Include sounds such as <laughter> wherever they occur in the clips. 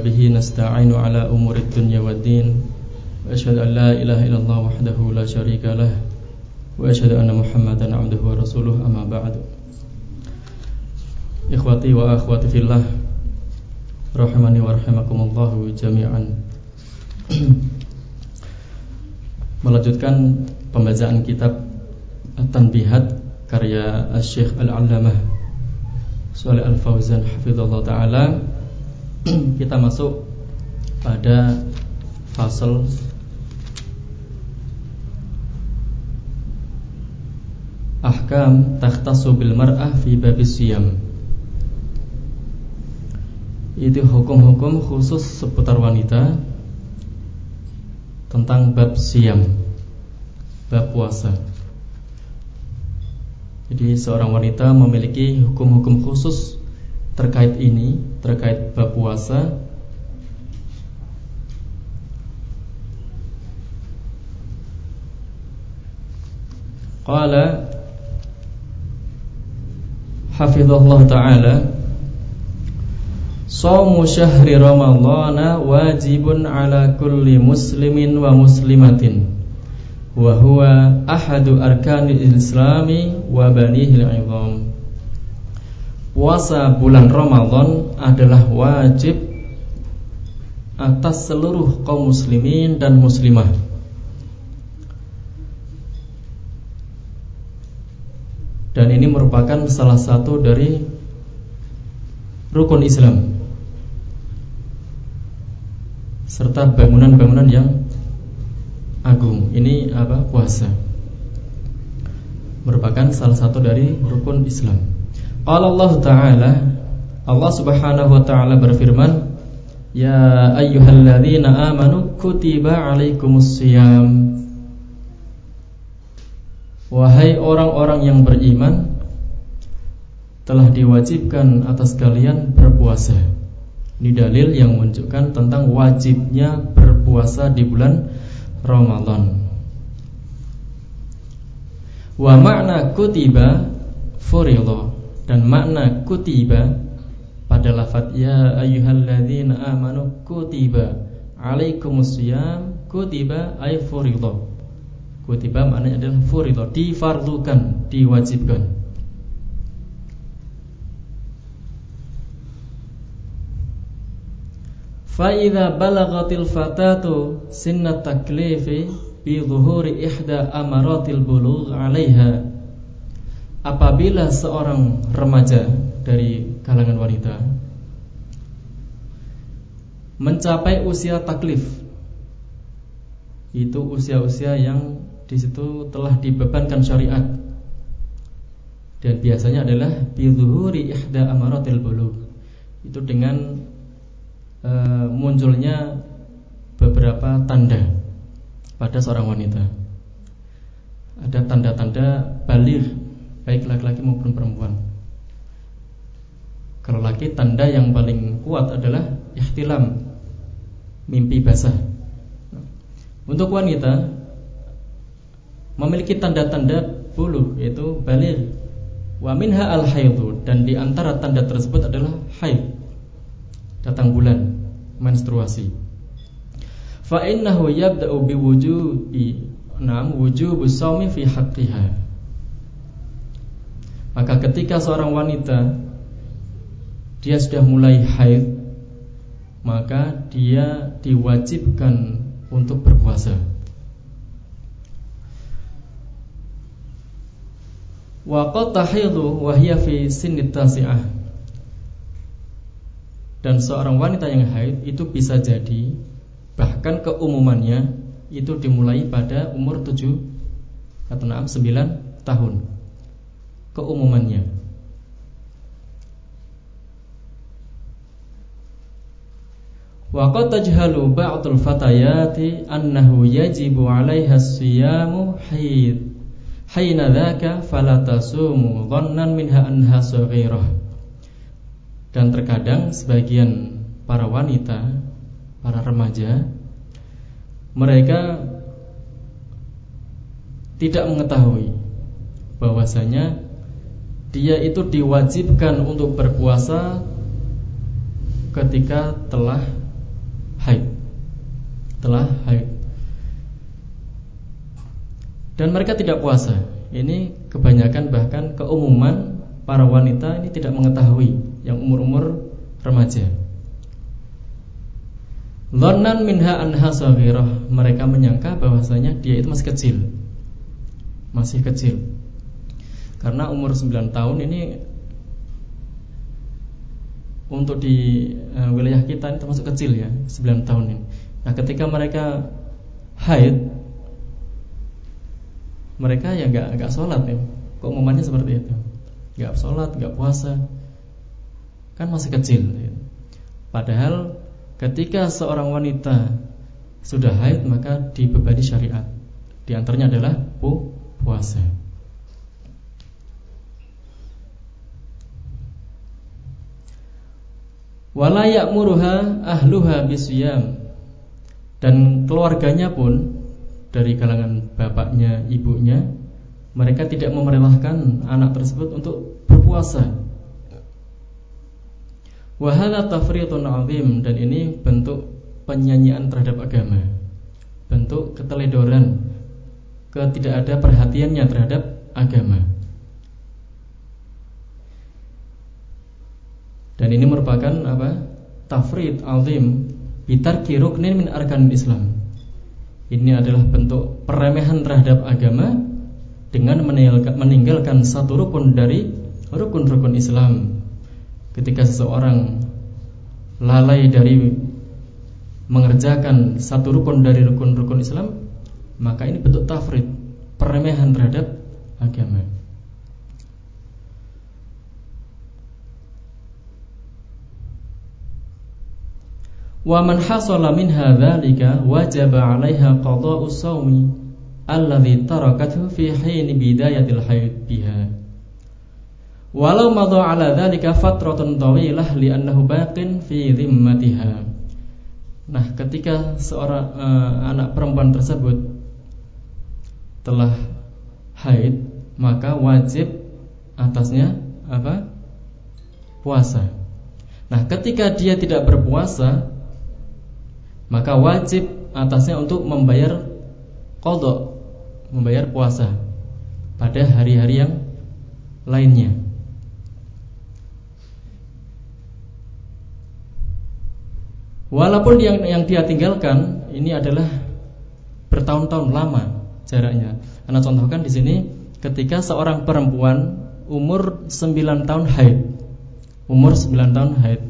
وبه نستعين على أمور الدنيا والدين وأشهد أن لا إله إلا الله وحده لا شريك له وأشهد أن محمدا عبده ورسوله أما بعد. إخوتي وأخواتي في الله رحمني ورحمكم الله جميعا. <clears throat> Melanjutkan pembacaan kitab At-Tanbihat karya Syekh Al-Allamah Saleh Al-Fauzan hafizallahu taala. <clears throat> kita masuk pada fasal ahkam takhtassu bil mar'ah fi babis siyam itu hukum-hukum khusus seputar wanita tentang bab siam, bab puasa. Jadi seorang wanita memiliki hukum-hukum khusus terkait ini, terkait bab puasa. Qala Hafizallahu taala Saumu syahri Ramadhana wajibun ala kulli muslimin wa muslimatin wa huwa ahadu arkanil islami wa banihil izam Puasa bulan Ramadan adalah wajib atas seluruh kaum muslimin dan muslimah Dan ini merupakan salah satu dari rukun Islam serta bangunan-bangunan yang agung. Ini apa? Puasa. Merupakan salah satu dari rukun Islam. Qala Allah Ta'ala Allah Subhanahu wa taala berfirman, "Ya ayyuhalladzina amanu kutiba 'alaikumus Wahai orang-orang yang beriman, telah diwajibkan atas kalian berpuasa. Ini dalil yang menunjukkan tentang wajibnya berpuasa di bulan Ramadan. Wa makna kutiba furido dan makna kutiba pada lafaz ya ayyuhalladzina amanu kutiba alaikumusiyam kutiba ay furido. Kutiba maknanya adalah furido, difardukan, diwajibkan. Fa'idha balagatil fatatu sinnat taklifi bi zuhuri ihda amaratil bulugh 'alaiha. Apabila seorang remaja dari kalangan wanita mencapai usia taklif itu usia-usia yang di situ telah dibebankan syariat dan biasanya adalah bi zuhuri ihda amaratil bulugh itu dengan e, munculnya beberapa tanda pada seorang wanita. Ada tanda-tanda balik baik laki-laki maupun perempuan. Kalau laki tanda yang paling kuat adalah ihtilam, mimpi basah. Untuk wanita memiliki tanda-tanda bulu yaitu balik wa minha al haidu dan di antara tanda tersebut adalah haid datang bulan menstruasi. Fa innahu yabda'u bi wujubi nam wujubu fi haqqiha. Maka ketika seorang wanita dia sudah mulai haid maka dia diwajibkan untuk berpuasa. Wa qad tahidu wa dan seorang wanita yang haid itu bisa jadi bahkan keumumannya itu dimulai pada umur 7 atau 6 9 tahun. Keumumannya. Wa qad tajhalu ba'dul fatayati annahu yajibu 'alaiha as-siyamu haid. Hayna dzaka fala tasumu dhannan minha anha saghirah. Dan terkadang sebagian para wanita, para remaja, mereka tidak mengetahui bahwasanya dia itu diwajibkan untuk berpuasa ketika telah setelah haid. Dan mereka tidak puasa. Ini kebanyakan bahkan keumuman para wanita ini tidak mengetahui yang umur-umur remaja. Dhannan minha anha saghirah. Mereka menyangka bahwasanya dia itu masih kecil. Masih kecil. Karena umur 9 tahun ini untuk di uh, wilayah kita ini termasuk kecil ya, 9 tahun ini. Nah, ketika mereka haid mereka ya nggak nggak sholat ya. Keumumannya seperti itu. Nggak sholat, nggak puasa, kan masih kecil. Ya. Padahal Ketika seorang wanita sudah haid maka dibebani syariat. Di antaranya adalah pu puasa. Wala ya'muruha ahluha bisyam. Dan keluarganya pun dari kalangan bapaknya, ibunya, mereka tidak memerintahkan anak tersebut untuk berpuasa Wahana tafriqun azim dan ini bentuk penyanyian terhadap agama. Bentuk keteledoran, ketidak ada perhatiannya terhadap agama. Dan ini merupakan apa? Tafrid azim bitarki ruknin min arkan Islam. Ini adalah bentuk peremehan terhadap agama dengan meninggalkan satu rukun dari rukun-rukun Islam ketika seseorang lalai dari mengerjakan satu rukun dari rukun-rukun Islam, maka ini bentuk tafrid, peremehan terhadap agama. Wa man hasala min hadzalika wajaba 'alaiha qada'u shaumi alladhi tarakathu fi hin bidayatil hayd biha. Walau madha ala dzalika fatratun tawilah li'annahu baqin fi dhimmatiha. Nah, ketika seorang uh, anak perempuan tersebut telah haid, maka wajib atasnya apa? Puasa. Nah, ketika dia tidak berpuasa, maka wajib atasnya untuk membayar kodok, membayar puasa pada hari-hari yang lainnya. Walaupun yang yang dia tinggalkan ini adalah bertahun-tahun lama jaraknya. Anda contohkan di sini ketika seorang perempuan umur 9 tahun haid. Umur 9 tahun haid.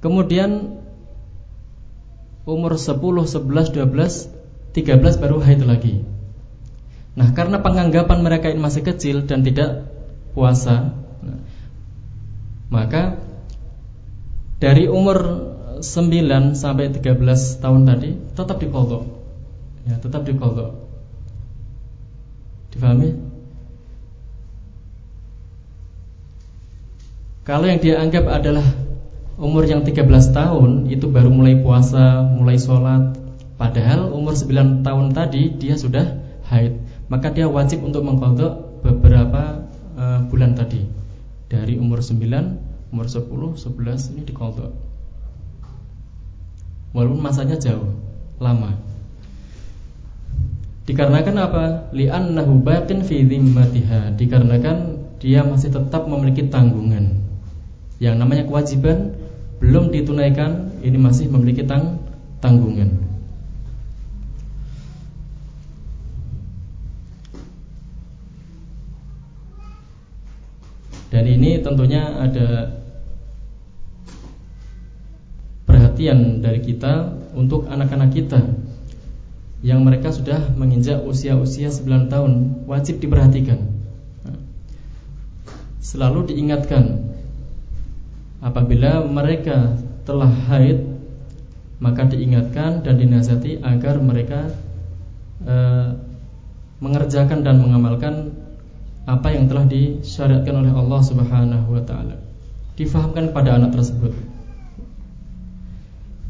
Kemudian umur 10, 11, 12, 13 baru haid lagi. Nah, karena penganggapan mereka ini masih kecil dan tidak puasa, maka dari umur 9 sampai 13 tahun tadi tetap dikodok. Ya tetap dikodok. Difahami? Kalau yang dia anggap adalah umur yang 13 tahun itu baru mulai puasa mulai sholat padahal umur 9 tahun tadi dia sudah haid maka dia wajib untuk mengkodok beberapa uh, bulan tadi dari umur 9 umur 10 11 ini dikodok walaupun masanya jauh, lama. Dikarenakan apa? Li'annahu baqin fi dhimmatiha. Dikarenakan dia masih tetap memiliki tanggungan. Yang namanya kewajiban belum ditunaikan, ini masih memiliki tang tanggungan. Dan ini tentunya ada perhatian dari kita untuk anak-anak kita yang mereka sudah menginjak usia-usia 9 tahun wajib diperhatikan. Selalu diingatkan apabila mereka telah haid maka diingatkan dan dinasihati agar mereka e, mengerjakan dan mengamalkan apa yang telah disyariatkan oleh Allah Subhanahu wa taala. Difahamkan kepada anak tersebut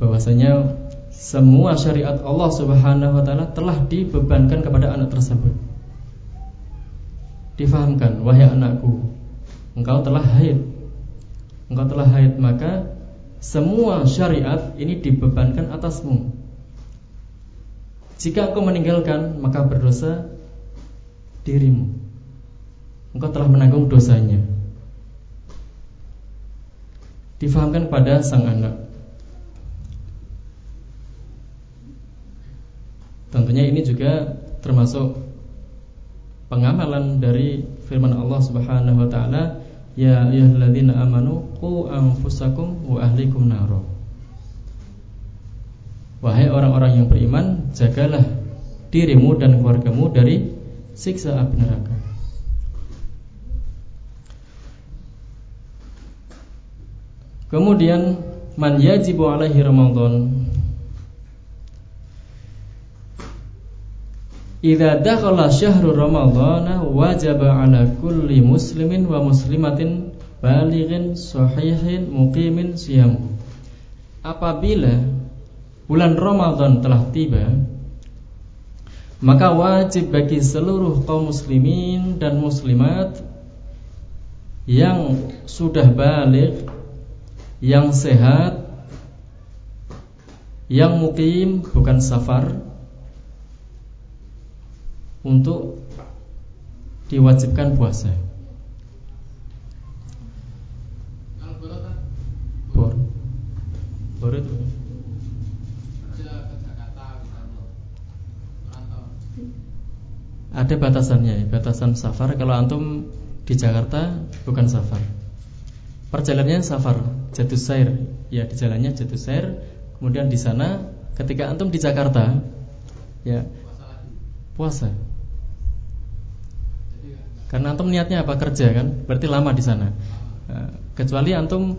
bahwasanya semua syariat Allah Subhanahu wa taala telah dibebankan kepada anak tersebut. Difahamkan, wahai anakku, engkau telah haid. Engkau telah haid, maka semua syariat ini dibebankan atasmu. Jika engkau meninggalkan maka berdosa dirimu. Engkau telah menanggung dosanya. Difahamkan pada sang anak. Tentunya ini juga termasuk pengamalan dari firman Allah Subhanahu wa taala, "Ya ayyuhalladzina amanu qu anfusakum wa ahlikum naro." Wahai orang-orang yang beriman, jagalah dirimu dan keluargamu dari siksa api neraka. Kemudian man yajibu alaihi Ramadan Idza dakhala syahru Ramadhan wajaba ala kulli muslimin wa muslimatin balighin sahihin muqimin siyam. Apabila bulan Ramadan telah tiba, maka wajib bagi seluruh kaum muslimin dan muslimat yang sudah balik, yang sehat, yang mukim bukan safar untuk diwajibkan puasa. Bor, bor itu. Ada batasannya, batasan safar. Kalau antum di Jakarta bukan safar. Perjalanannya safar, jatuh sair. Ya, di jalannya jatuh sair. Kemudian di sana, ketika antum di Jakarta, ya puasa. Karena antum niatnya apa kerja kan, berarti lama di sana. Eh, kecuali antum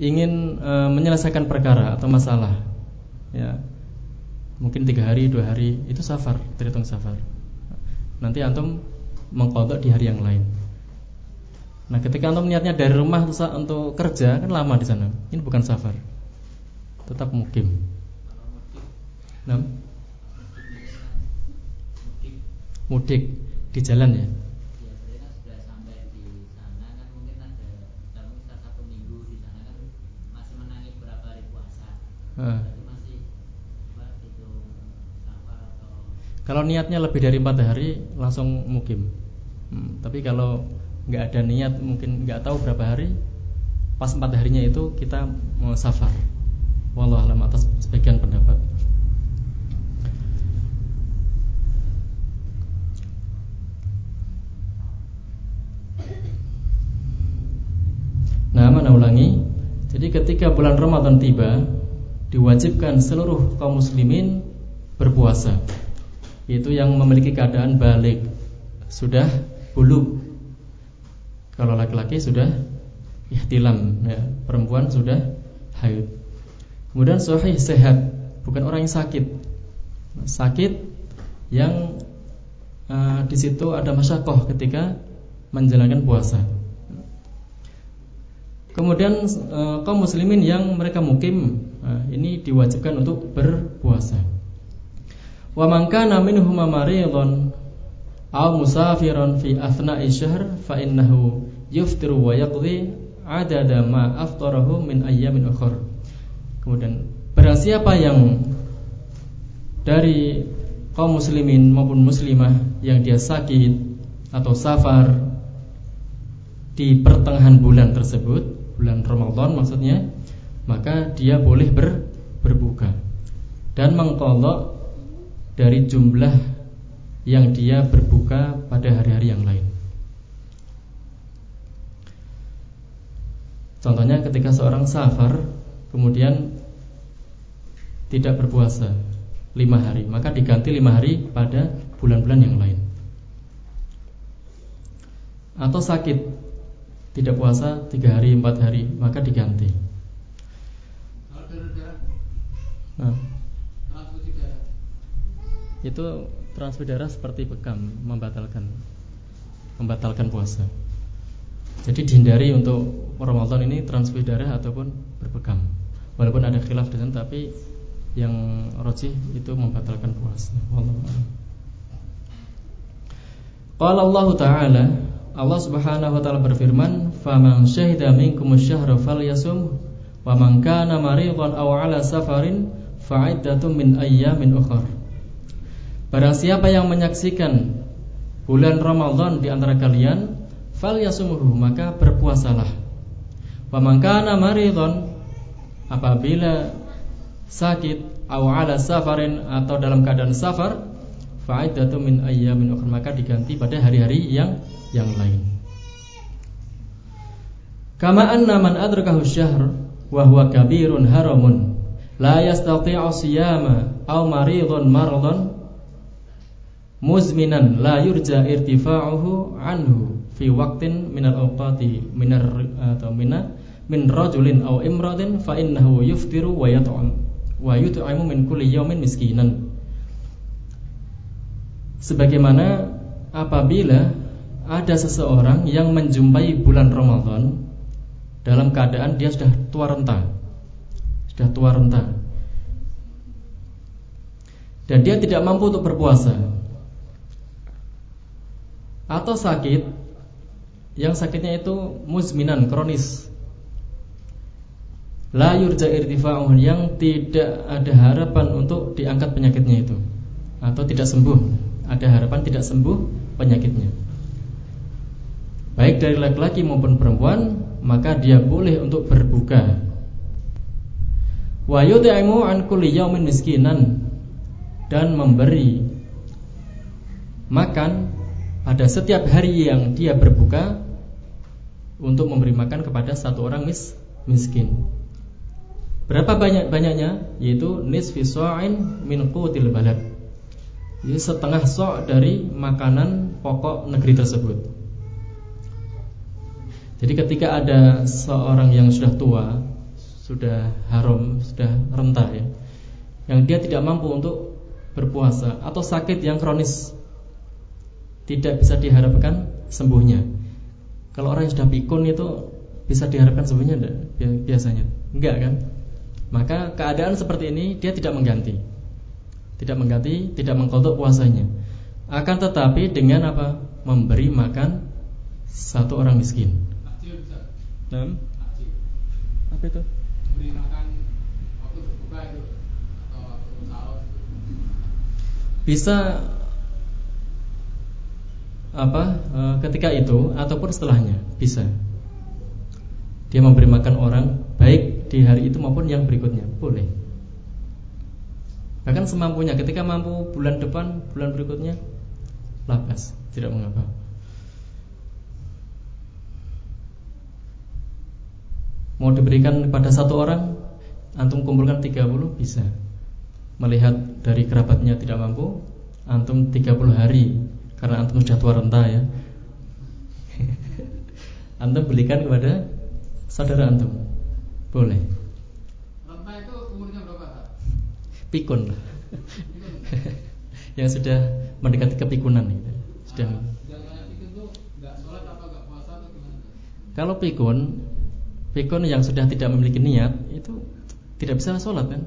ingin e, menyelesaikan perkara atau masalah, ya mungkin tiga hari dua hari itu safar, terhitung safar. Nanti antum mengkodok di hari yang lain. Nah, ketika antum niatnya dari rumah untuk kerja kan lama di sana. Ini bukan safar, tetap mukim. Nah, mudik di jalan ya Kalau niatnya lebih dari empat hari langsung mukim. Hmm, tapi kalau nggak ada niat mungkin nggak tahu berapa hari, pas empat harinya itu kita mau safar. Wallahu alam atas sebagian pendapat. Nah, mana ulangi? Jadi ketika bulan Ramadan tiba, diwajibkan seluruh kaum muslimin berpuasa yaitu yang memiliki keadaan balik sudah bulu kalau laki-laki sudah ihtilam ya, perempuan sudah haid. Kemudian sahih sehat bukan orang yang sakit. Sakit yang uh, di situ ada masyakoh ketika menjalankan puasa. Kemudian uh, kaum muslimin yang mereka mukim ini diwajibkan untuk berpuasa. Wa man kana minhum maridun aw musafiran fi athna'i syahr fa innahu yuftiru wa yaqdi adada ma aftarahu min ayyamin ukhra. Kemudian barang siapa yang dari kaum muslimin maupun muslimah yang dia sakit atau safar di pertengahan bulan tersebut, bulan Ramadan maksudnya, maka dia boleh ber, berbuka dan mengkolok dari jumlah yang dia berbuka pada hari-hari yang lain. Contohnya ketika seorang safar kemudian tidak berpuasa lima hari, maka diganti lima hari pada bulan-bulan yang lain. Atau sakit tidak puasa tiga hari empat hari, maka diganti. Nah. Transfusi darah. Itu transfusi darah seperti bekam membatalkan membatalkan puasa. Jadi dihindari untuk Ramadan ini transfusi darah ataupun berbekam. Walaupun ada khilaf dengan tapi yang rojih itu membatalkan puasa. Wallahu Qala Allah Ta'ala Allah Subhanahu wa taala berfirman, "Faman syahida minkum asy-syahra falyasum wa man kana maridan aw ala safarin fa'iddatun min ayyamin ukhra. Barang siapa yang menyaksikan bulan Ramadan di antara kalian, fal yasumuhu maka berpuasalah. Wa man kana apabila sakit aw ala safarin atau dalam keadaan safar, fa'idatu min ayyamin ukhra maka diganti pada hari-hari yang yang lain. Kama anna man adrakahu syahr wa huwa kabirun haramun la yastati'u siyama aw maridun maradan muzminan. La yurja irtifa'uhu anhu fi waqtin minal awqati minar atau mina min rajulin aw imradin fa innahu yuftiru wa yat'am wa yut'imu min kulli yawmin miskinan. Sebagaimana apabila ada seseorang yang menjumpai bulan Ramadan dalam keadaan dia sudah tua renta sudah tua renta dan dia tidak mampu untuk berpuasa. Atau sakit yang sakitnya itu muzminan kronis. La yurja irtifa'uh yang tidak ada harapan untuk diangkat penyakitnya itu. Atau tidak sembuh. Ada harapan tidak sembuh penyakitnya. Baik dari laki-laki maupun perempuan maka dia boleh untuk berbuka wa yud'imu an kulli miskinan dan memberi makan pada setiap hari yang dia berbuka untuk memberi makan kepada satu orang mis miskin. Berapa banyak banyaknya? Yaitu nisfi sa'in min qutil balad. Jadi setengah sok dari makanan pokok negeri tersebut. Jadi ketika ada seorang yang sudah tua, sudah haram, sudah renta ya, yang dia tidak mampu untuk berpuasa atau sakit yang kronis tidak bisa diharapkan sembuhnya. Kalau orang yang sudah pikun itu bisa diharapkan sembuhnya enggak? Biasanya enggak kan? Maka keadaan seperti ini dia tidak mengganti. Tidak mengganti, tidak mengkodok puasanya. Akan tetapi dengan apa? Memberi makan satu orang miskin. Nah, apa itu? Waktu berbuka itu atau waktu sahur. Bisa apa e, ketika itu ataupun setelahnya bisa. Dia memberi makan orang baik di hari itu maupun yang berikutnya boleh. Bahkan semampunya ketika mampu bulan depan bulan berikutnya lapas tidak mengapa mau diberikan kepada satu orang antum kumpulkan 30 bisa melihat dari kerabatnya tidak mampu antum 30 hari karena antum sudah tua renta ya. <laughs> antum belikan kepada saudara antum. Boleh. Renta itu umurnya berapa, Pikun lah. <laughs> yang sudah mendekati kepikunan gitu. Sudah. Kalau pikun, pikun yang sudah tidak memiliki niat itu tidak bisa sholat kan?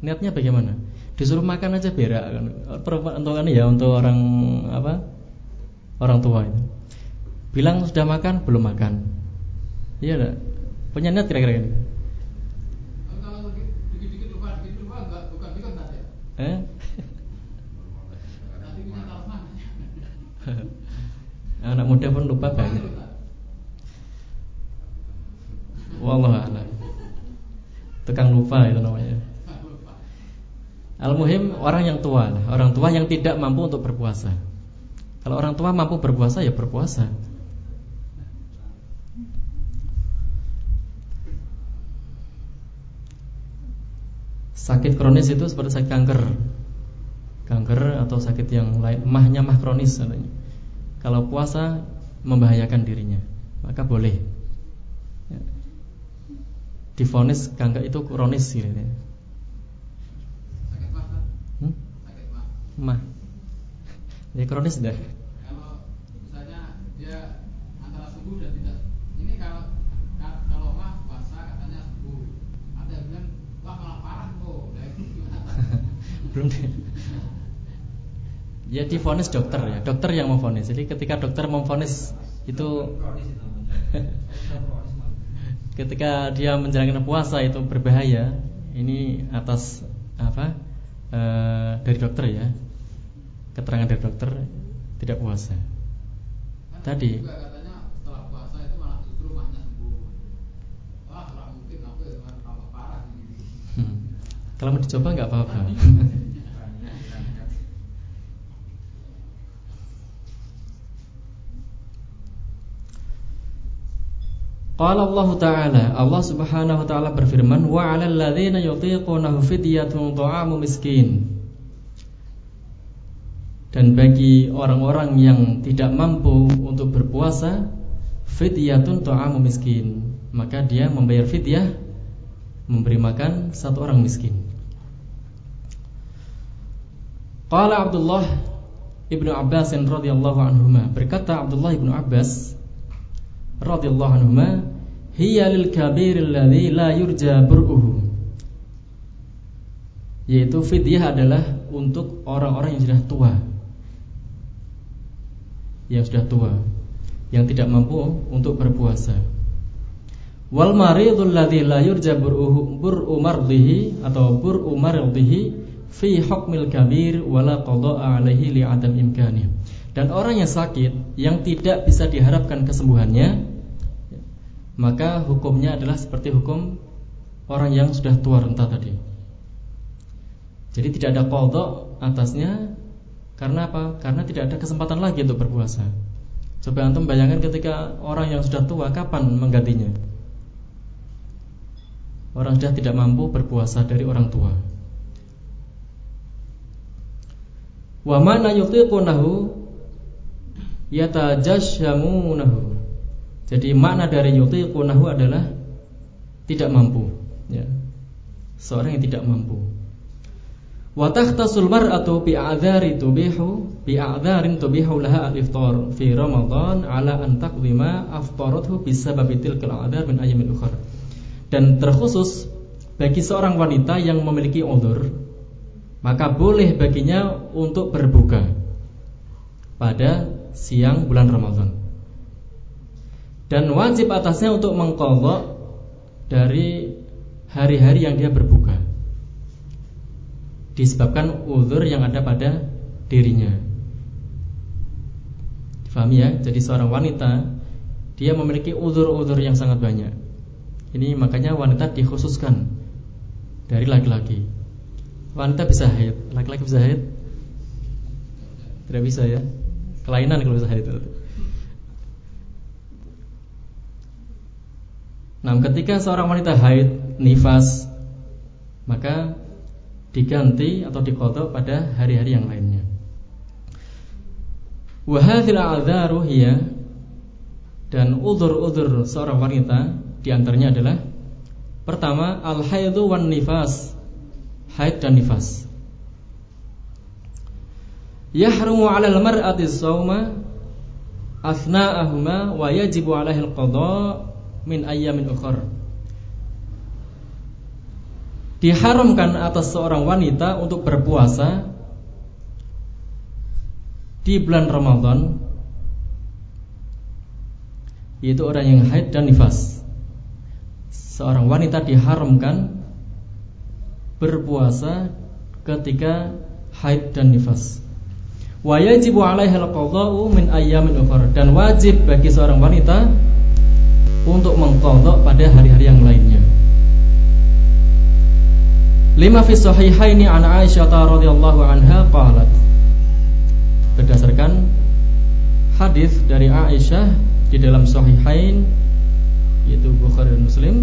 Niatnya bagaimana? disuruh makan aja berak kan? Peruntungan ya untuk orang apa? Orang tua itu bilang sudah makan belum makan. Iya enggak? Punya niat kira-kira ini? Eh? <laughs> Anak muda pun lupa banyak Wallah Tukang lupa itu namanya Al-muhim orang yang tua orang tua yang tidak mampu untuk berpuasa. Kalau orang tua mampu berpuasa ya berpuasa. Sakit kronis itu seperti sakit kanker, kanker atau sakit yang lain, mahnya mah kronis katanya. Kalau puasa membahayakan dirinya, maka boleh. Difonis kanker itu kronis gitu ya. mah ya kronis dah. Kalau misalnya dia antara sembuh dan tidak. Ini kalau kalau mah puasa katanya sembuh ada yang bilang wah malah parah kok. Nah itu gimana <laughs> belum deh. Ya difonis dokter ya. Dokter yang memfonis. Jadi ketika dokter memfonis itu <laughs> ketika dia menjalankan puasa itu berbahaya ini atas apa e, dari dokter ya keterangan dari dokter tidak puasa. Tadi. puasa. Wah, mungkin aku ya parah. Hmm. Kalau mau dicoba nggak apa-apa. Qala Allah Ta'ala Allah Subhanahu wa taala berfirman wa 'alal ladzina yutiqunahu fidyatun ta'amu miskin. Dan bagi orang-orang yang tidak mampu untuk berpuasa fidyatun ta'amu miskin. Maka dia membayar fidyah memberi makan satu orang miskin. Qala Abdullah Ibnu Abbas radhiyallahu anhuma berkata Abdullah Ibnu Abbas radhiyallahu anhuma hiya lil kabir alladhi la yurja bur'uhu. Yaitu fidyah adalah untuk orang-orang yang sudah tua. Yang sudah tua yang tidak mampu untuk berpuasa. Wal maridul ladzi la yurja bur'u mardhihi atau bur'u mardhihi fi hukmil kabir wala qada'a alaihi li adam imkani. Dan orang yang sakit yang tidak bisa diharapkan kesembuhannya maka hukumnya adalah seperti hukum orang yang sudah tua renta tadi. Jadi tidak ada kodok atasnya karena apa? Karena tidak ada kesempatan lagi untuk berpuasa. Coba antum bayangkan ketika orang yang sudah tua kapan menggantinya? Orang sudah tidak mampu berpuasa dari orang tua. Wa mana yutiqunahu yatajashamunahu jadi makna dari yutiqunahu adalah tidak mampu, ya. Seorang yang tidak mampu. Wa takhtasul mar'atu bi a'dzari tubihu bi a'dzarin tubihu laha al-iftar fi Ramadan ala an taqdima aftarathu bisababi tilkal a'dzar min ayyamin ukhra. Dan terkhusus bagi seorang wanita yang memiliki udzur maka boleh baginya untuk berbuka pada siang bulan Ramadan dan wajib atasnya untuk mengkodok dari hari-hari yang dia berbuka disebabkan uzur yang ada pada dirinya Fahami ya? Jadi seorang wanita dia memiliki uzur-uzur yang sangat banyak. Ini makanya wanita dikhususkan dari laki-laki. Wanita bisa haid, laki-laki bisa haid? Tidak bisa ya. Kelainan kalau bisa haid. Nah, ketika seorang wanita haid, nifas, maka diganti atau dikodok pada hari-hari yang lainnya. Wahadil hiya dan udur-udur seorang wanita di antaranya adalah pertama al haidu wan nifas, haid dan nifas. Yahrumu 'alal mar'ati shauma asna'ahuma wa yajibu 'alaihi al-qada' min ayyamin ukhar. Diharamkan atas seorang wanita untuk berpuasa di bulan Ramadan yaitu orang yang haid dan nifas. Seorang wanita diharamkan berpuasa ketika haid dan nifas. Wa al-qada'u min ayyamin ukhra dan wajib bagi seorang wanita untuk mengkodok pada hari-hari yang lainnya. Lima fi sahihaini an Aisyah radhiyallahu anha qalat. Berdasarkan hadis dari Aisyah di dalam sahihain yaitu Bukhari dan Muslim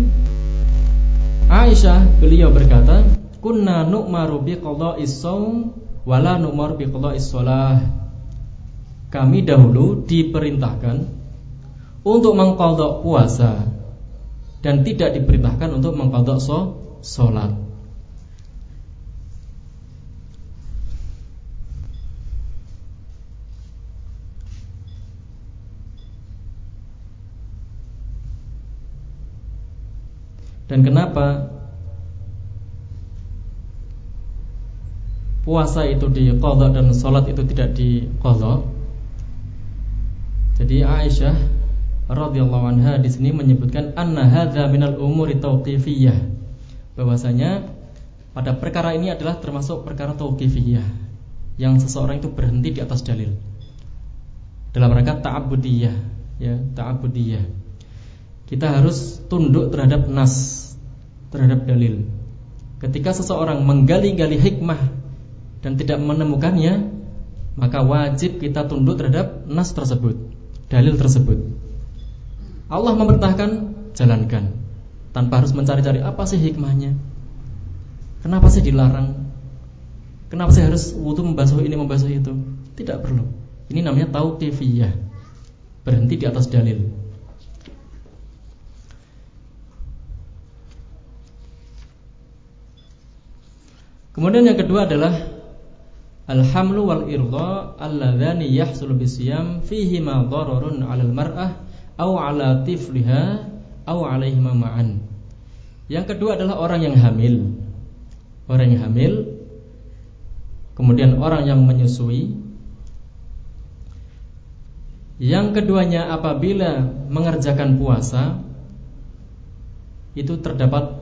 Aisyah beliau berkata kunna nu'maru bi qada'is shaum wala nu'maru bi qada'is shalah kami dahulu diperintahkan untuk mengkodok puasa dan tidak diperintahkan untuk mengkodok so, sholat. Dan kenapa puasa itu dikodok dan sholat itu tidak dikodok? Jadi Aisyah radhiyallahu anha di sini menyebutkan anna hadza minal umuri tauqifiyah bahwasanya pada perkara ini adalah termasuk perkara tauqifiyah yang seseorang itu berhenti di atas dalil. Dalam rangka ta'abudiyah ya ta'abudiyah. Kita harus tunduk terhadap nas terhadap dalil. Ketika seseorang menggali-gali hikmah dan tidak menemukannya maka wajib kita tunduk terhadap nas tersebut dalil tersebut Allah memerintahkan jalankan. Tanpa harus mencari-cari apa sih hikmahnya? Kenapa sih dilarang? Kenapa sih harus wudhu membasuh ini membasuh itu? Tidak perlu. Ini namanya tauqifiyah. Berhenti di atas dalil. Kemudian yang kedua adalah Al-hamlu wal irda alladzani yahsulu bisiyam fihi ma dararun 'alal mar'ah aw 'ala tifliha aw 'alaihima ma'an. Yang kedua adalah orang yang hamil. Orang yang hamil kemudian orang yang menyusui yang keduanya apabila mengerjakan puasa itu terdapat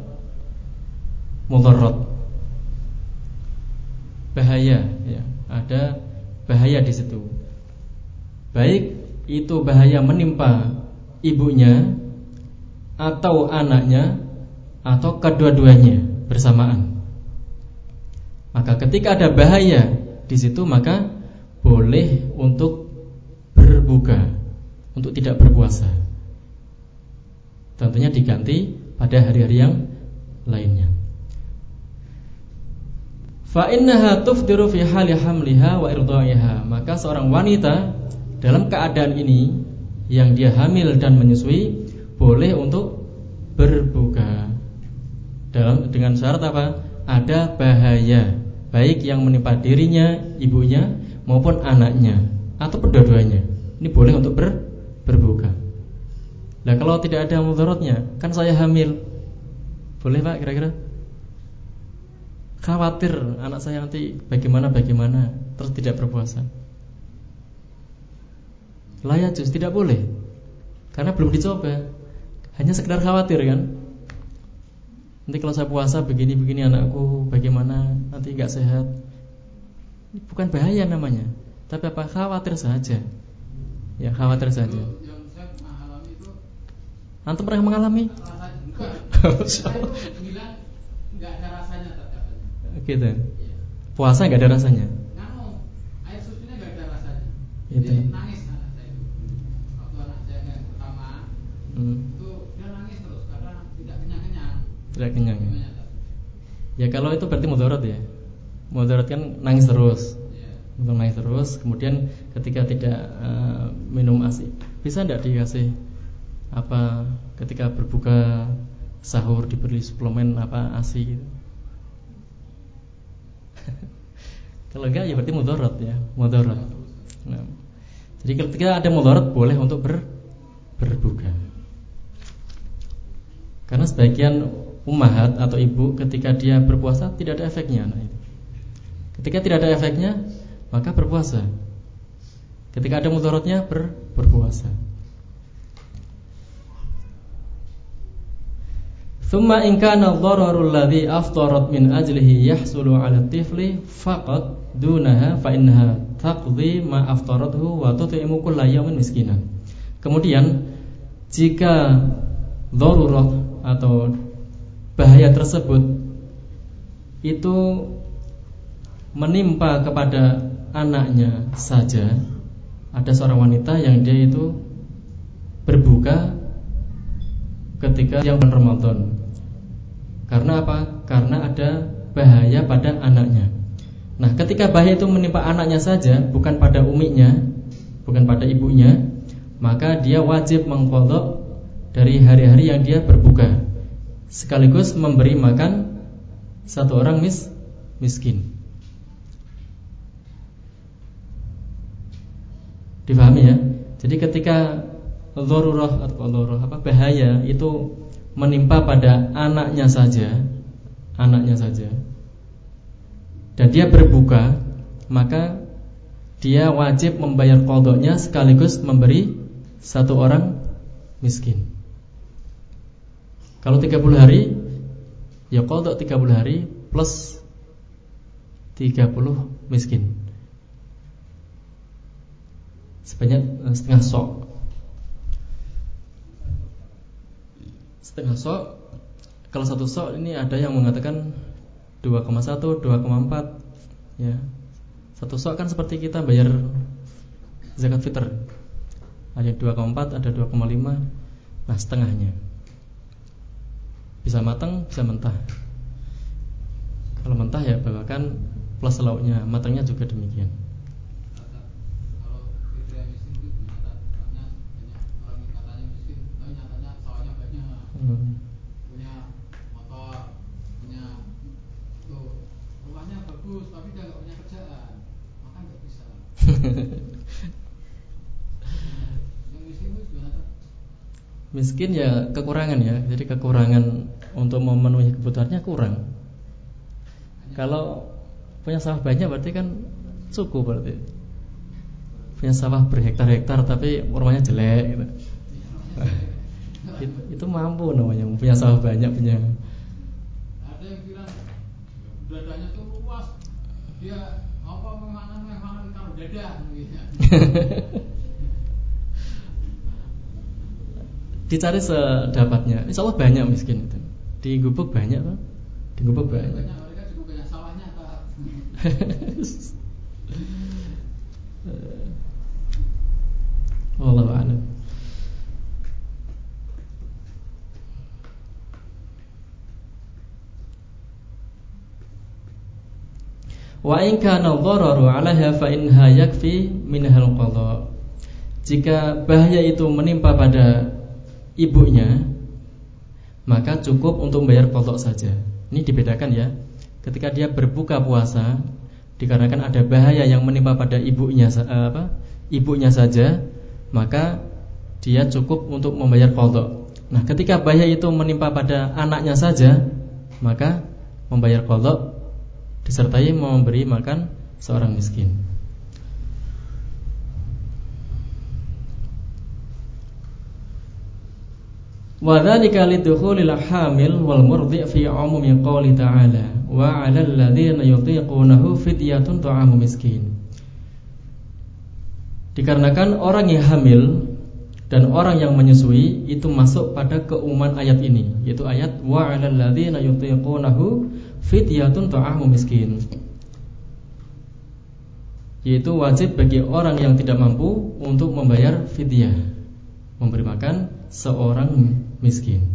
mudarat bahaya ya, ada bahaya di situ. Baik itu bahaya menimpa ibunya atau anaknya atau kedua-duanya bersamaan. Maka ketika ada bahaya di situ maka boleh untuk berbuka untuk tidak berpuasa. Tentunya diganti pada hari-hari yang lainnya. Fa innaha tufdiru fi hali hamliha wa irdaiha. Maka seorang wanita dalam keadaan ini yang dia hamil dan menyusui boleh untuk berbuka. Dalam dengan syarat apa? Ada bahaya baik yang menimpa dirinya, ibunya maupun anaknya atau kedua-duanya. Ini boleh untuk ber, berbuka. Nah kalau tidak ada mudaratnya, kan saya hamil, boleh pak kira-kira? Khawatir anak saya nanti bagaimana bagaimana, terus tidak berpuasa. Layak jus tidak boleh, karena belum dicoba, hanya sekedar khawatir kan. Nanti kalau saya puasa begini-begini anakku bagaimana nanti nggak sehat. Bukan bahaya namanya, tapi apa khawatir saja. Ya khawatir saja. Antum pernah mengalami? Enggak ada rasanya Gitu. Puasa nggak ada rasanya. Nganu, air susunya nggak ada rasanya. Itu. Jadi nangis anak saya itu. Waktu anak saya yang pertama, hmm. itu dia nangis terus karena tidak kenyang-kenyang. Tidak kenyang. Ya? ya kalau itu berarti mudarat ya. Mudarat kan nangis terus. Untuk naik terus. Kemudian ketika tidak uh, minum asi bisa tidak dikasih apa ketika berbuka sahur diberi suplemen apa asi gitu? <laughs> Kalau enggak ya berarti mudarat ya? Mudarat. Nah, jadi ketika ada mudarat boleh untuk ber, berbuka. Karena sebagian ummahat atau ibu ketika dia berpuasa tidak ada efeknya nah itu ketika tidak ada efeknya maka berpuasa. Ketika ada mudaratnya ber, berpuasa. Thumma in kana ad-dararu alladhi aftarat min ajlihi yahsulu 'ala at-tifli faqat dunaha fa innaha taqdi ma aftarathu wa tut'imu kulla yawmin miskinan. Kemudian jika darurat atau bahaya tersebut itu menimpa kepada anaknya saja ada seorang wanita yang dia itu berbuka ketika yang Ramadan. Karena apa? Karena ada bahaya pada anaknya. Nah, ketika bahaya itu menimpa anaknya saja, bukan pada umiknya, bukan pada ibunya, maka dia wajib mengkodok dari hari-hari yang dia berbuka, sekaligus memberi makan satu orang mis miskin. Difahami ya? Jadi ketika Lorurah atau loroh apa bahaya itu menimpa pada anaknya saja, anaknya saja, dan dia berbuka, maka dia wajib membayar kodoknya sekaligus memberi satu orang miskin. Kalau 30 hari, ya kodok 30 hari plus 30 miskin. sebanyak eh, setengah sok. Setengah sok. Kalau satu sok ini ada yang mengatakan 2,1, 2,4 ya. Satu sok kan seperti kita bayar zakat fitr. Ada 2,4, ada 2,5. Nah, setengahnya. Bisa matang, bisa mentah. Kalau mentah ya bawakan plus lauknya, matangnya juga demikian. Hmm. punya motor, punya tuh rumahnya bagus <laughs> tapi dia nggak punya kerjaan, maka nggak bisa. miskin ya kekurangan ya, jadi kekurangan untuk memenuhi kebutuhannya kurang. Kalau punya sawah banyak berarti kan cukup berarti. Punya sawah berhektar-hektar tapi rumahnya jelek gitu. itu, itu mampu namanya punya sawah banyak punya. Ada yang bilang dadanya tuh luas, dia apa memang memang taruh dada gitu. <laughs> Dicari sedapatnya. Insya Allah banyak miskin itu. Di gubuk banyak tuh. Di gubuk banyak. banyak sawahnya Pak. <laughs> Wallahu a'lam. Wa in kana dhararu 'alaiha fa inha yakfi minhal qadha. Jika bahaya itu menimpa pada ibunya, maka cukup untuk membayar qadha saja. Ini dibedakan ya. Ketika dia berbuka puasa dikarenakan ada bahaya yang menimpa pada ibunya eh, apa? Ibunya saja, maka dia cukup untuk membayar qadha. Nah, ketika bahaya itu menimpa pada anaknya saja, maka membayar qadha disertai memberi makan seorang miskin. Wadzalika lidukhulil hamil wal murdi' fi umumi qouli ta'ala wa 'alal ladzina yutiqunahu fidyatun ta'amu miskin. Dikarenakan orang yang hamil dan orang yang menyusui itu masuk pada keumuman ayat ini yaitu ayat wa 'alal ladzina yutiqunahu fidyatun ta'amu miskin yaitu wajib bagi orang yang tidak mampu untuk membayar fidyah memberi makan seorang miskin.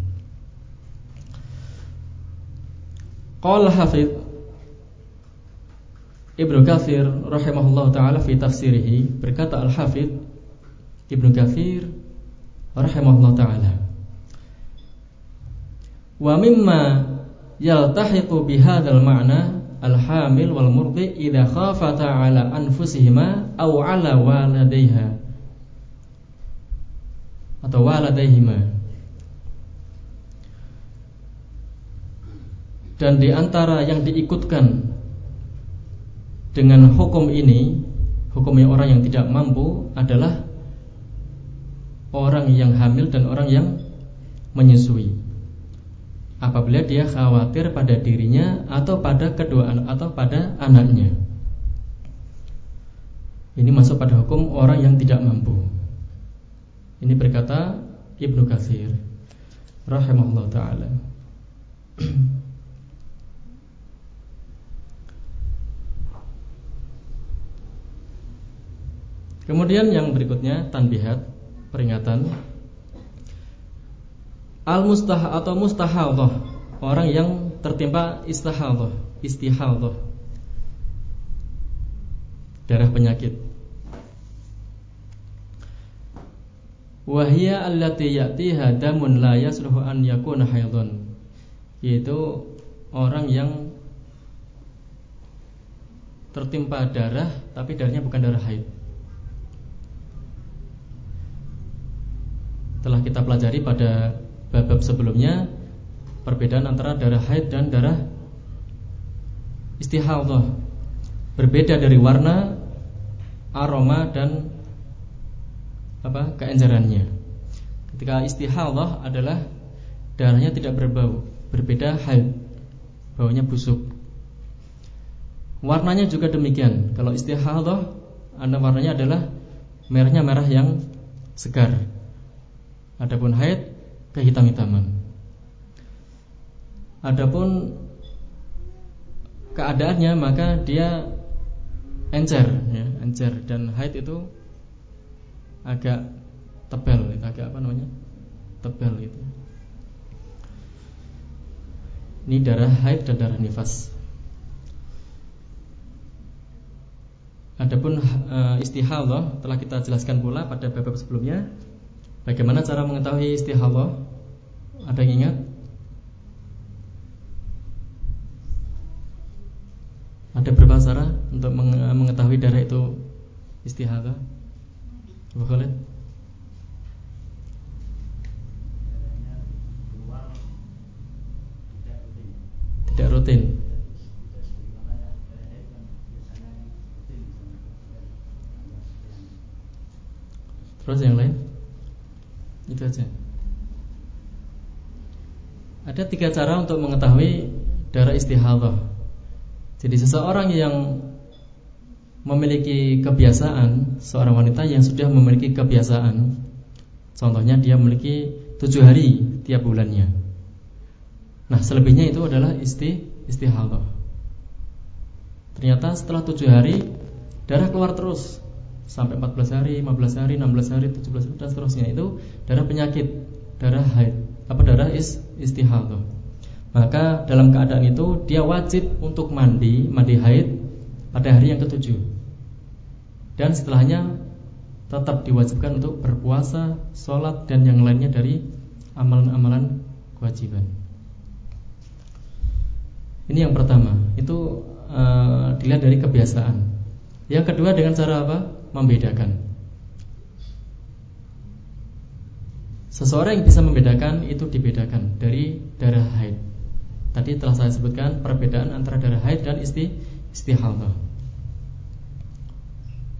Qala Hafidh Ibnu Katsir rahimahullah taala fi tafsirihi berkata Al-Hafidh Ibnu Katsir rahimahullah taala Wa mimma yaltahiqu bihadzal ma'na al-hamil wal murdi idza khafata ala anfusihima aw ala waladaiha atau waladaihima dan di antara yang diikutkan dengan hukum ini hukumnya orang yang tidak mampu adalah orang yang hamil dan orang yang menyusui apabila dia khawatir pada dirinya atau pada kedua anak atau pada anaknya. Ini masuk pada hukum orang yang tidak mampu. Ini berkata Ibnu Katsir rahimahullah taala. <clears throat> Kemudian yang berikutnya tanbihat peringatan. Al mustah atau mustahadhah. Orang yang tertimpa istihadhah Istihadhah. Darah penyakit. Wahia allati ya'tiha damun la yasluhu an yakuna Yaitu orang yang tertimpa darah tapi darahnya bukan darah haid. Telah kita pelajari pada bab-bab sebelumnya perbedaan antara darah haid dan darah istihadhah berbeda dari warna, aroma dan apa? keencerannya. Ketika istihadhah adalah darahnya tidak berbau, berbeda haid. Baunya busuk. Warnanya juga demikian. Kalau istihadhah anda warnanya adalah merahnya merah yang segar. Adapun haid kehitam-hitaman. Adapun keadaannya maka dia encer ya, encer dan haid itu agak tebal, agak apa namanya? tebal itu. Ini darah haid dan darah nifas. Adapun uh, istihadah telah kita jelaskan pula pada bab sebelumnya. Bagaimana cara mengetahui istihadah? Ada yang ingat? Ada berapa cara untuk mengetahui darah itu istihadah? Kalian. Tidak rutin. Terus yang lain? Itu aja. Ada tiga cara untuk mengetahui darah istihadah. Jadi seseorang yang memiliki kebiasaan, seorang wanita yang sudah memiliki kebiasaan, contohnya dia memiliki tujuh hari tiap bulannya. Nah selebihnya itu adalah isti istihadah. Ternyata setelah tujuh hari darah keluar terus sampai 14 hari, 15 hari, 16 hari, 17 hari dan seterusnya itu darah penyakit, darah haid, apa darah is istihadah. Maka dalam keadaan itu dia wajib untuk mandi, mandi haid pada hari yang ketujuh. Dan setelahnya tetap diwajibkan untuk berpuasa, sholat dan yang lainnya dari amalan-amalan kewajiban. Ini yang pertama, itu uh, dilihat dari kebiasaan. Yang kedua dengan cara apa? Membedakan. Seseorang yang bisa membedakan itu dibedakan dari darah haid. Tadi telah saya sebutkan perbedaan antara darah haid dan isti istihadah.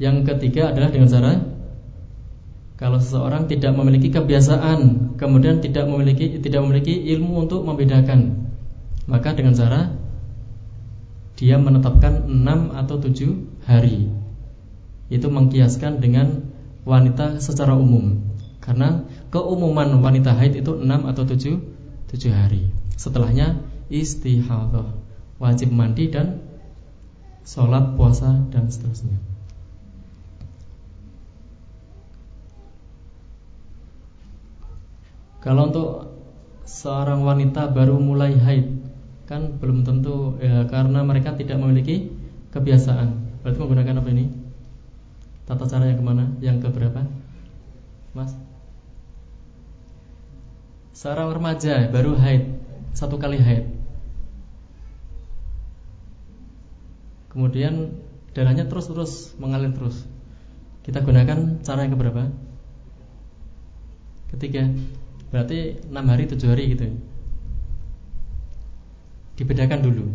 Yang ketiga adalah dengan cara kalau seseorang tidak memiliki kebiasaan, kemudian tidak memiliki tidak memiliki ilmu untuk membedakan, maka dengan cara dia menetapkan 6 atau 7 hari. Itu mengkiaskan dengan wanita secara umum. Karena keumuman wanita haid itu 6 atau 7 7 hari. Setelahnya istihadah wajib mandi dan sholat puasa dan seterusnya kalau untuk seorang wanita baru mulai haid kan belum tentu ya, karena mereka tidak memiliki kebiasaan berarti menggunakan apa ini tata cara yang ke mana yang keberapa mas seorang remaja baru haid satu kali haid Kemudian darahnya terus-terus mengalir terus. Kita gunakan cara yang keberapa? Ketiga. Berarti 6 hari 7 hari gitu. Dibedakan dulu.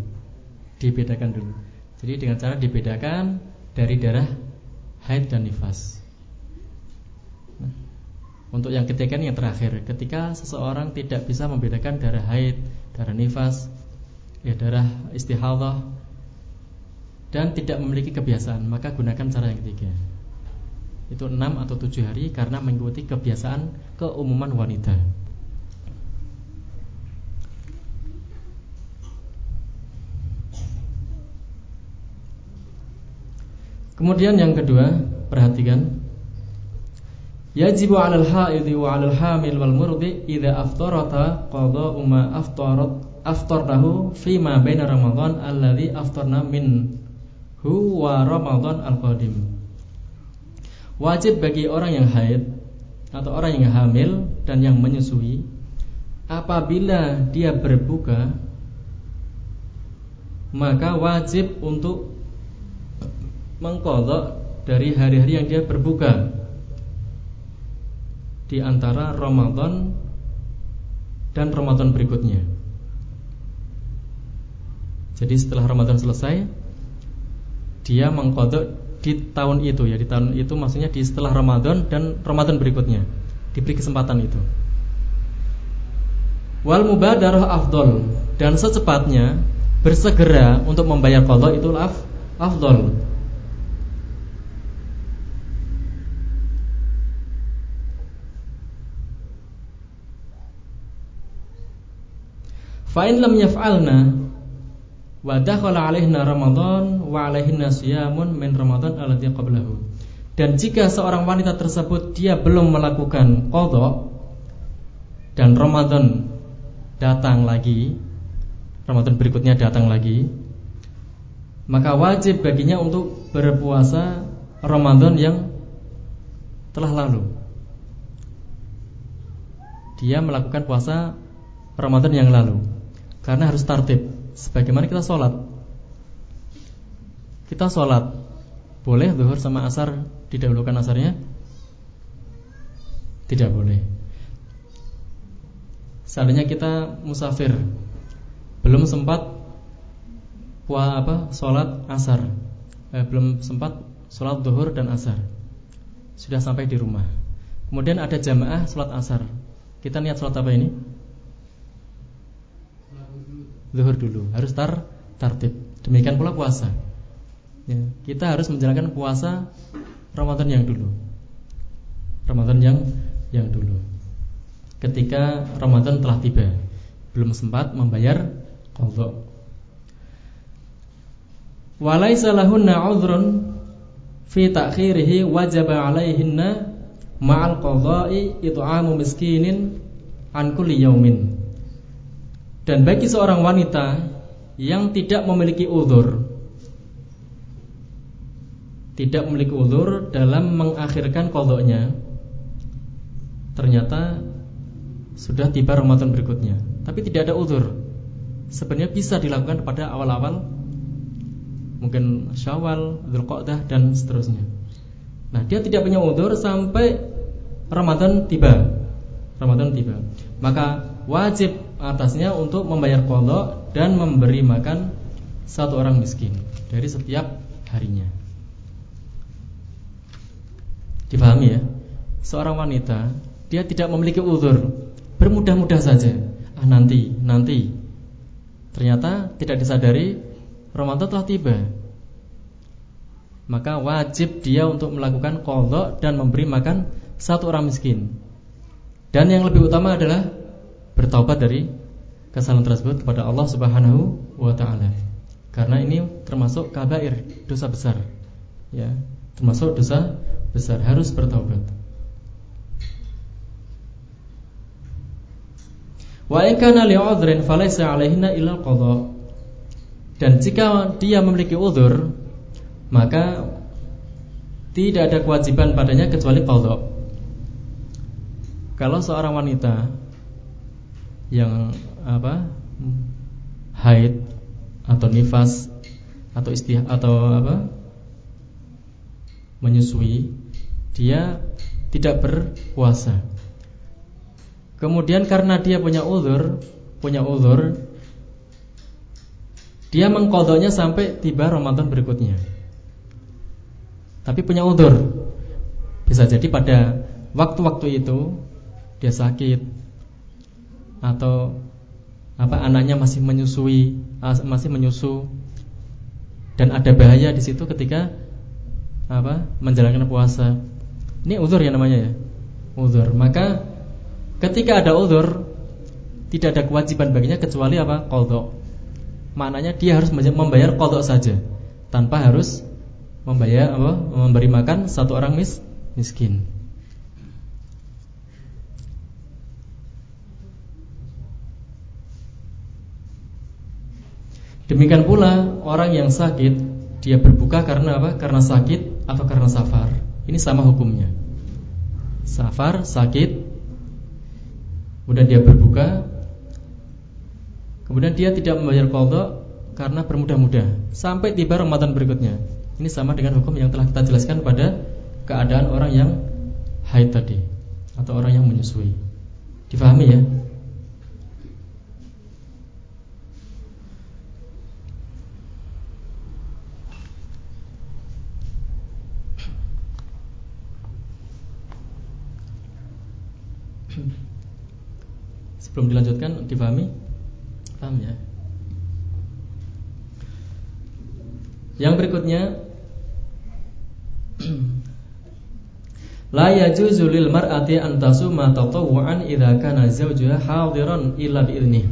Dibedakan dulu. Jadi dengan cara dibedakan dari darah haid dan nifas. Untuk yang ketiga yang terakhir, ketika seseorang tidak bisa membedakan darah haid, darah nifas, ya darah istihadah dan tidak memiliki kebiasaan, maka gunakan cara yang ketiga. Itu 6 atau 7 hari karena mengikuti kebiasaan keumuman wanita. Kemudian yang kedua, perhatikan Yajibu 'alal haidhi wa 'alal hamil wal murdi idza aftarata qada'u ma aftarat aftarnahu fi ma baina ramadhan alladhi aftarna min huwa Ramadan al-qadim. Wajib bagi orang yang haid atau orang yang hamil dan yang menyusui apabila dia berbuka maka wajib untuk mengkodok dari hari-hari yang dia berbuka. Di antara Ramadan dan Ramadan berikutnya. Jadi setelah Ramadan selesai dia mengkodok di tahun itu ya. Di tahun itu maksudnya di setelah Ramadan dan Ramadan berikutnya. Diberi kesempatan itu. Wal mubadarah afdol. Dan secepatnya bersegera untuk membayar kodok itu af, afdol Fa in lam yaf'alna wa dakhala 'alaihna Ramadan wa 'alaihinna siyamun min Ramadan alladhi qablahu. Dan jika seorang wanita tersebut dia belum melakukan qadha dan Ramadan datang lagi, Ramadan berikutnya datang lagi, maka wajib baginya untuk berpuasa Ramadan yang telah lalu. Dia melakukan puasa Ramadan yang lalu karena harus tartib. Sebagaimana kita sholat, kita sholat. Boleh zuhur sama asar didahulukan asarnya? Tidak boleh. Seandainya kita musafir, belum sempat puasa apa sholat asar. Eh, belum sempat sholat duhur dan asar. Sudah sampai di rumah. Kemudian ada jamaah sholat asar. Kita niat sholat apa ini duhur dulu. Harus tar tartib. Demikian pula puasa. Ya, kita harus menjalankan puasa Ramadan yang dulu. Ramadan yang yang dulu. Ketika Ramadan telah tiba. Belum sempat membayar qadha Walaysa lahunna udhrun fi ta'khirihi wajaba 'alaihinna ma'al qadha'i it'amu miskinin an kulli yaumin. Dan bagi seorang wanita yang tidak memiliki uzur tidak memiliki uzur dalam mengakhirkan kodoknya ternyata sudah tiba Ramadan berikutnya tapi tidak ada uzur sebenarnya bisa dilakukan pada awal-awal mungkin Syawal, Dzulqa'dah dan seterusnya. Nah, dia tidak punya udur sampai Ramadan tiba. Ramadan tiba. Maka wajib atasnya untuk membayar qadha dan memberi makan satu orang miskin dari setiap harinya. Dipahami ya? Seorang wanita dia tidak memiliki udur, bermudah-mudah saja. Ah nanti, nanti. Ternyata tidak disadari Ramadan telah tiba Maka wajib dia untuk melakukan kodok Dan memberi makan satu orang miskin Dan yang lebih utama adalah Bertaubat dari kesalahan tersebut kepada Allah subhanahu wa ta'ala. Karena ini termasuk kabair Dosa besar ya Termasuk dosa besar. Harus bertaubat. Wa in kana li'udhrin falaysa 'alaihinna illa qadha. Dan jika dia memiliki uzur Maka Tidak ada kewajiban padanya kecuali qadha. Kalau seorang wanita Yang apa Haid Atau nifas Atau istih atau apa Menyusui Dia tidak berpuasa. Kemudian karena dia punya uzur Punya uzur dia mengkodoknya sampai tiba Ramadan berikutnya. Tapi punya udur Bisa jadi pada waktu-waktu itu Dia sakit Atau apa anaknya masih menyusui masih menyusu. Dan ada bahaya di situ ketika apa menjalankan puasa. Ini uzur ya namanya ya? Uzur. Maka ketika ada uzur tidak ada kewajiban baginya kecuali apa? Kodok maknanya dia harus membayar kodok saja. Tanpa harus membayar apa memberi makan satu orang mis miskin. Demikian pula orang yang sakit dia berbuka karena apa? Karena sakit atau karena safar. Ini sama hukumnya. Safar, sakit, kemudian dia berbuka Kemudian dia tidak membayar kodok karena bermudah-mudah sampai tiba Ramadan berikutnya. Ini sama dengan hukum yang telah kita jelaskan pada keadaan orang yang haid tadi atau orang yang menyusui. Difahami ya? Sebelum dilanjutkan, difahami? Paham ya? Yang berikutnya La yajuzu lil mar'ati an tasuma tatawwu'an idza kana zawjuha hadiran illa bi'idnih.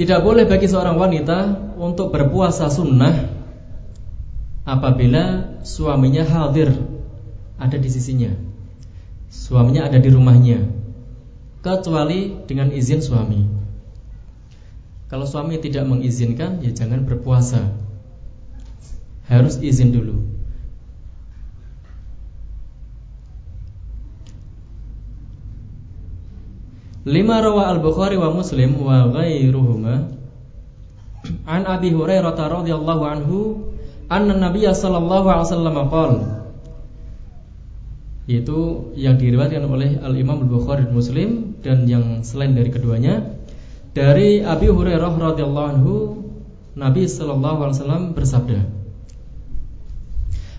Tidak boleh bagi seorang wanita untuk berpuasa sunnah apabila suaminya hadir ada di sisinya. Suaminya ada di rumahnya. Kecuali dengan izin suami. Kalau suami tidak mengizinkan, ya jangan berpuasa. Harus izin dulu. Lima rawa al-Bukhari wa Muslim wa ghairuhuma An Abi Hurairah radhiyallahu anhu anna Nabiy sallallahu alaihi wasallam qala Itu yang diriwayatkan oleh Al-Imam Al-Bukhari dan Muslim dan yang selain dari keduanya dari Abi Hurairah radhiyallahu anhu Nabi sallallahu alaihi wasallam bersabda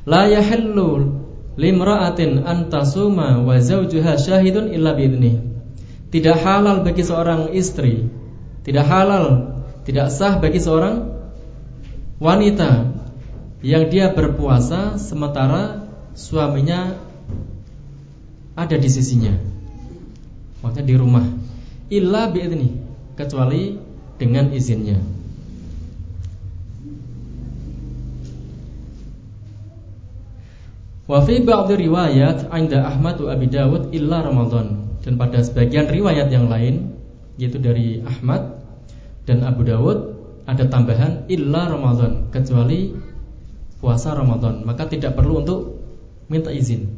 La yahillu limra'atin an tasuma wa zawjuha syahidun illa bi'idnih tidak halal bagi seorang istri, tidak halal, tidak sah bagi seorang wanita yang dia berpuasa sementara suaminya ada di sisinya. Maksudnya di rumah. Illa biidni, kecuali dengan izinnya. Wa fi ba'd riwayat 'inda Ahmad wa Abi Dawud illa Ramadan dan pada sebagian riwayat yang lain yaitu dari Ahmad dan Abu Dawud ada tambahan illa Ramadan kecuali puasa Ramadan maka tidak perlu untuk minta izin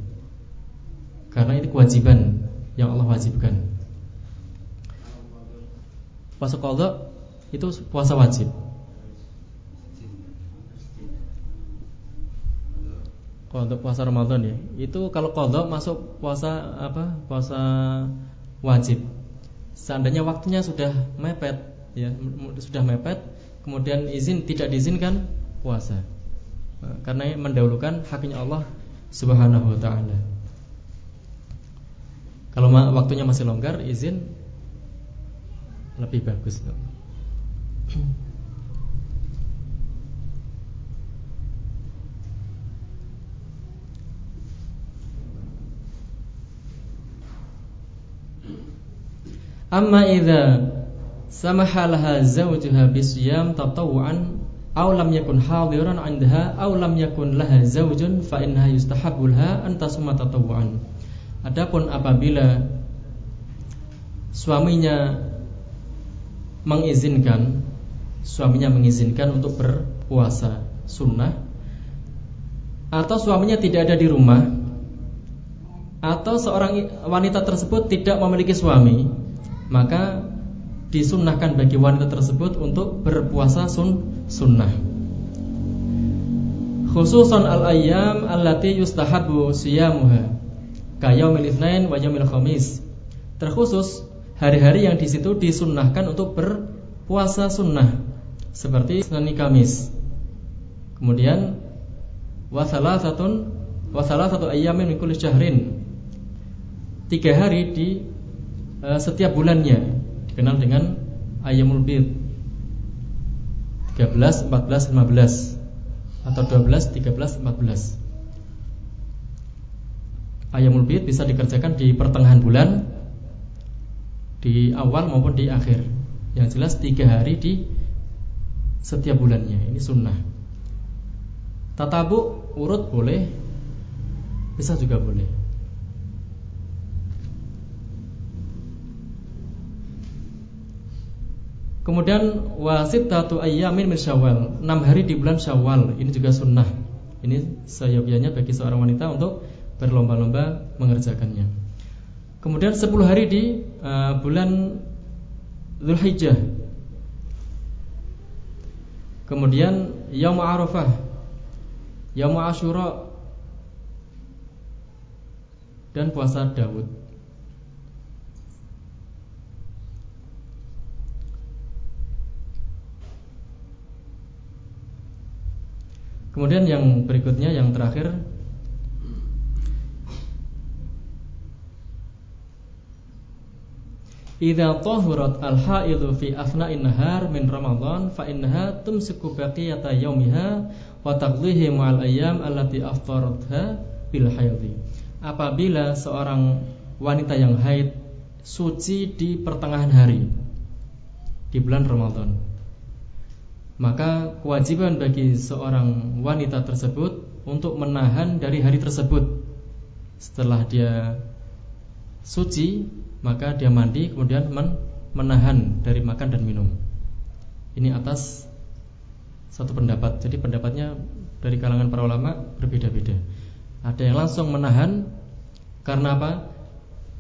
karena ini kewajiban yang Allah wajibkan puasa qadha itu puasa wajib Kalau untuk puasa Ramadan ya, itu kalau kodok masuk puasa apa? Puasa wajib. Seandainya waktunya sudah mepet, ya sudah mepet, kemudian izin tidak diizinkan puasa, karena mendahulukan haknya Allah Subhanahu Wa Taala. Kalau waktunya masih longgar, izin lebih bagus. Amma idza samaha laha zawjuha bisiyam tatawuan aw lam yakun hadiran 'indaha aw lam yakun laha zawjun fa innaha yustahabbu laha an tasuma tatawuan. Adapun apabila suaminya mengizinkan suaminya mengizinkan untuk berpuasa sunnah atau suaminya tidak ada di rumah atau seorang wanita tersebut tidak memiliki suami maka disunnahkan bagi wanita tersebut untuk berpuasa sun sunnah. Khususan al-ayyam allati yustahabu siyamuha kayaumil itsnain wa yaumil khamis. Terkhusus hari-hari yang di situ disunnahkan untuk berpuasa sunnah seperti Senin Kamis. Kemudian wa salasatun wa salasatu ayyamin min kulli syahrin. Tiga hari di Eh, setiap bulannya dikenal dengan ayamul bid 13, 14, 15 atau 12, 13, 14 Ayamul bid bisa dikerjakan di pertengahan bulan di awal maupun di akhir. Yang jelas tiga hari di setiap bulannya. Ini sunnah. Tatabu urut boleh bisa juga boleh. Kemudian wasittatu ayyamin min Syawal, 6 hari di bulan Syawal. Ini juga sunnah. Ini seyogyanya bagi seorang wanita untuk berlomba-lomba mengerjakannya. Kemudian 10 hari di uh, bulan Zulhijjah. Kemudian Yaum Arafah, Yaum Ashura dan puasa Daud. Kemudian yang berikutnya yang terakhir Idza tahurat al-haidu fi afna'in nahar min Ramadan fa innaha tumsiku baqiyata yaumiha wa taqdihi ma'al ayyam allati aftaratha bil haidhi. Apabila seorang wanita yang haid suci di pertengahan hari di bulan Ramadan. Maka kewajiban bagi seorang wanita tersebut untuk menahan dari hari tersebut. Setelah dia suci, maka dia mandi kemudian menahan dari makan dan minum. Ini atas satu pendapat. Jadi pendapatnya dari kalangan para ulama berbeda-beda. Ada yang langsung menahan karena apa?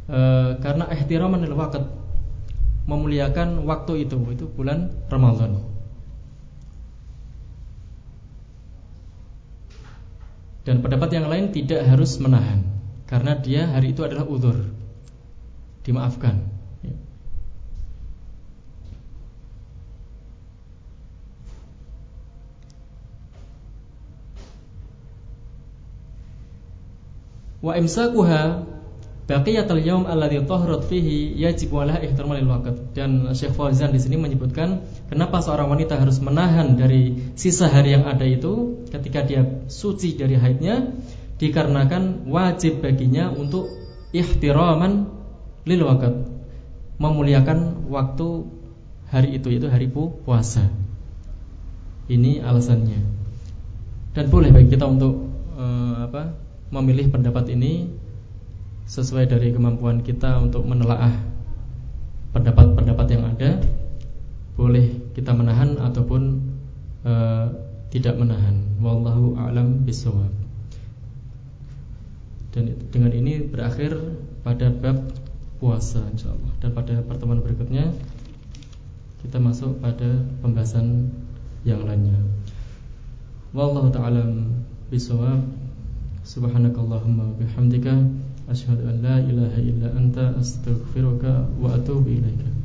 E, karena ihtiraman lil waqt memuliakan waktu itu itu bulan Ramadan. Dan pendapat yang lain tidak harus menahan karena dia hari itu adalah udur. Dimaafkan. wa imsakuha baqiyatul yaum alladhi tahrat fihi yajib wala ihtiramul waqt dan Syekh Fauzan di sini menyebutkan kenapa seorang wanita harus menahan dari sisa hari yang ada itu ketika dia suci dari haidnya dikarenakan wajib baginya untuk ihtiraman lil waqt memuliakan waktu hari itu yaitu hari puasa. Ini alasannya. Dan boleh bagi kita untuk uh, apa memilih pendapat ini sesuai dari kemampuan kita untuk menelaah pendapat-pendapat yang ada. Boleh kita menahan ataupun uh, tidak menahan. Wallahu a'lam bisawab dan dengan ini berakhir pada bab puasa insyaallah. Dan pada pertemuan berikutnya kita masuk pada pembahasan yang lainnya. Wallahu ta'ala bisawab. Subhanakallahumma bihamdika asyhadu an la ilaha illa anta astaghfiruka wa atubu ilaika